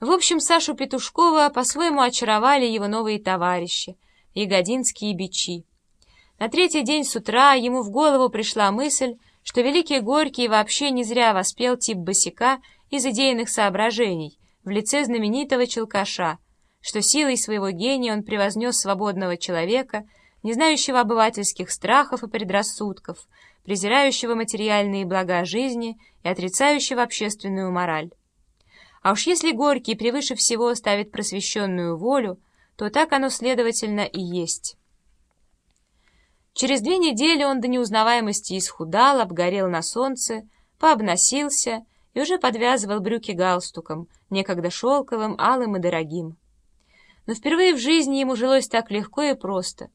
В общем, Сашу Петушкова по-своему очаровали его новые товарищи, ягодинские бичи. На третий день с утра ему в голову пришла мысль, что Великий Горький вообще не зря воспел тип босика из идейных соображений в лице знаменитого Челкаша, что силой своего гения он превознес свободного человека, не знающего обывательских страхов и предрассудков, презирающего материальные блага жизни и отрицающего общественную мораль. А уж если Горький превыше всего ставит просвещенную волю, то так оно, следовательно, и есть. Через две недели он до неузнаваемости исхудал, обгорел на солнце, пообносился и уже подвязывал брюки галстуком, некогда шелковым, алым и дорогим. Но впервые в жизни ему жилось так легко и просто.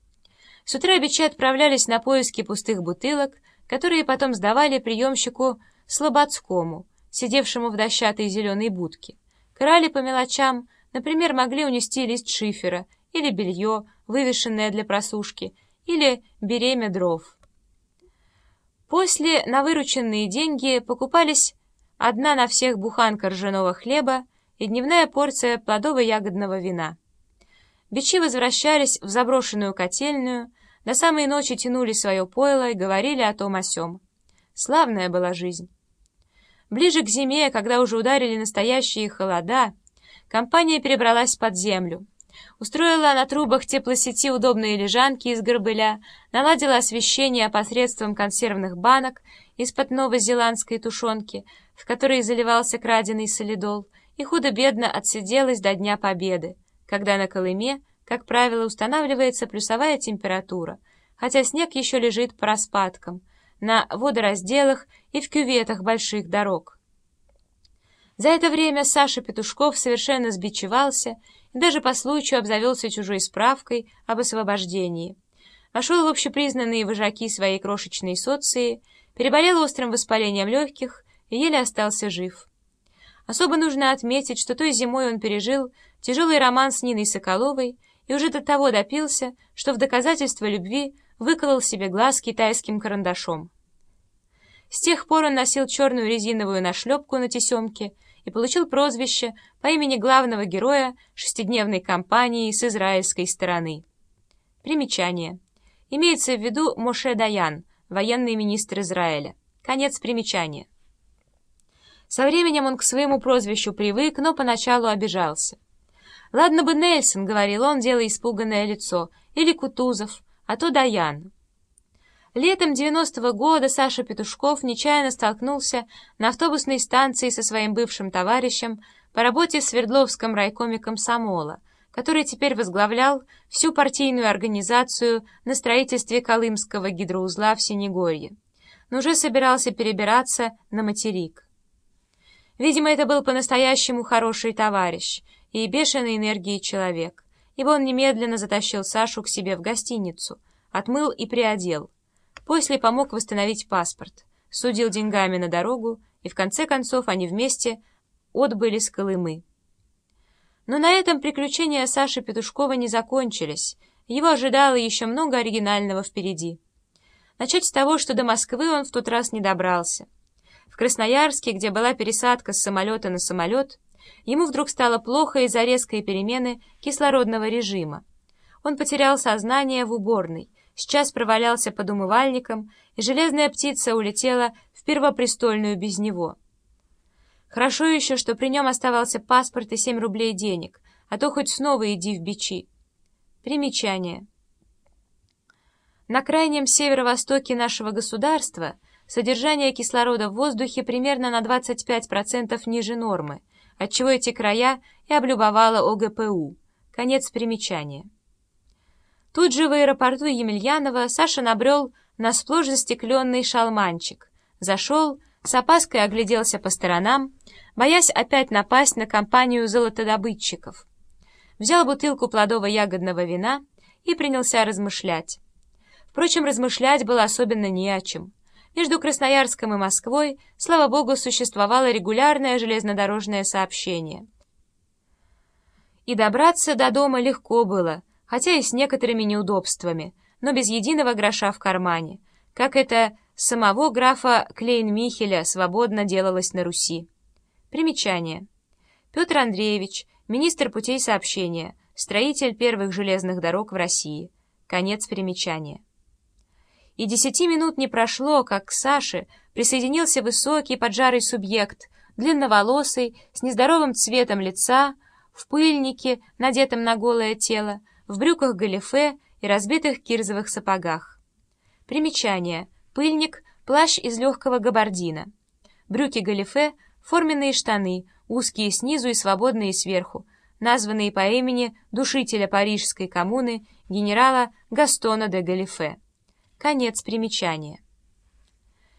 С утра бичи отправлялись на поиски пустых бутылок, которые потом сдавали приемщику Слободскому, сидевшему в дощатой зеленой будке. Крали по мелочам, например, могли унести лист шифера или белье, вывешенное для просушки, или беремя дров. После на вырученные деньги покупались одна на всех буханка ржаного хлеба и дневная порция плодово-ягодного вина. Бичи возвращались в заброшенную котельную, до самой ночи тянули свое пойло и говорили о том о сём. Славная была жизнь. Ближе к зиме, когда уже ударили настоящие холода, компания перебралась под землю. Устроила на трубах теплосети удобные лежанки из горбыля, наладила освещение посредством консервных банок из-под новозеландской тушенки, в которой заливался краденый солидол, и худо-бедно отсиделась до Дня Победы, когда на Колыме, как правило, устанавливается плюсовая температура, хотя снег еще лежит по распадкам, на водоразделах и в кюветах больших дорог. За это время Саша Петушков совершенно сбичевался и даже по случаю обзавелся чужой справкой об освобождении. Вошел в общепризнанные вожаки своей крошечной соции, переболел острым воспалением легких и еле остался жив. Особо нужно отметить, что той зимой он пережил тяжелый роман с Ниной Соколовой и уже до того допился, что в доказательство любви выколол себе глаз китайским карандашом. С тех пор он носил черную резиновую нашлепку на тесемке и получил прозвище по имени главного героя шестидневной кампании с израильской стороны. Примечание. Имеется в виду Моше Даян, военный министр Израиля. Конец примечания. Со временем он к своему прозвищу привык, но поначалу обижался. «Ладно бы Нельсон», — говорил он, делая испуганное лицо, — «или Кутузов, а то Даян. Летом 90-го года Саша Петушков нечаянно столкнулся на автобусной станции со своим бывшим товарищем по работе в Свердловском райкоме комсомола, который теперь возглавлял всю партийную организацию на строительстве Колымского гидроузла в Синегорье, но уже собирался перебираться на материк. Видимо, это был по-настоящему хороший товарищ и бешеной энергии человек ибо он немедленно затащил Сашу к себе в гостиницу, отмыл и приодел. После помог восстановить паспорт, судил деньгами на дорогу, и в конце концов они вместе отбыли с Колымы. Но на этом приключения Саши Петушкова не закончились, его ожидало еще много оригинального впереди. Начать с того, что до Москвы он в тот раз не добрался. В Красноярске, где была пересадка с самолета на самолет, Ему вдруг стало плохо из-за резкой перемены кислородного режима. Он потерял сознание в уборной, сейчас провалялся под умывальником, и железная птица улетела в первопрестольную без него. Хорошо еще, что при нем оставался паспорт и семь рублей денег, а то хоть снова иди в бичи. Примечание. На крайнем северо-востоке нашего государства содержание кислорода в воздухе примерно на 25% ниже нормы, отчего эти края и облюбовала ОГПУ. Конец примечания. Тут же в аэропорту Емельянова Саша набрел на сплошь застекленный шалманчик. Зашел, с опаской огляделся по сторонам, боясь опять напасть на компанию золотодобытчиков. Взял бутылку плодово-ягодного вина и принялся размышлять. Впрочем, размышлять было особенно не о чем. Между Красноярском и Москвой, слава богу, существовало регулярное железнодорожное сообщение. И добраться до дома легко было, хотя и с некоторыми неудобствами, но без единого гроша в кармане, как это самого графа Клейн-Михеля свободно делалось на Руси. Примечание. Петр Андреевич, министр путей сообщения, строитель первых железных дорог в России. Конец примечания. И десяти минут не прошло, как к Саше присоединился высокий поджарый субъект, длинноволосый, с нездоровым цветом лица, в пыльнике, надетом на голое тело, в брюках галифе и разбитых кирзовых сапогах. Примечание. Пыльник – плащ из легкого габардина. Брюки галифе – форменные штаны, узкие снизу и свободные сверху, названные по имени душителя парижской коммуны генерала Гастона де Галифе. Конец примечания.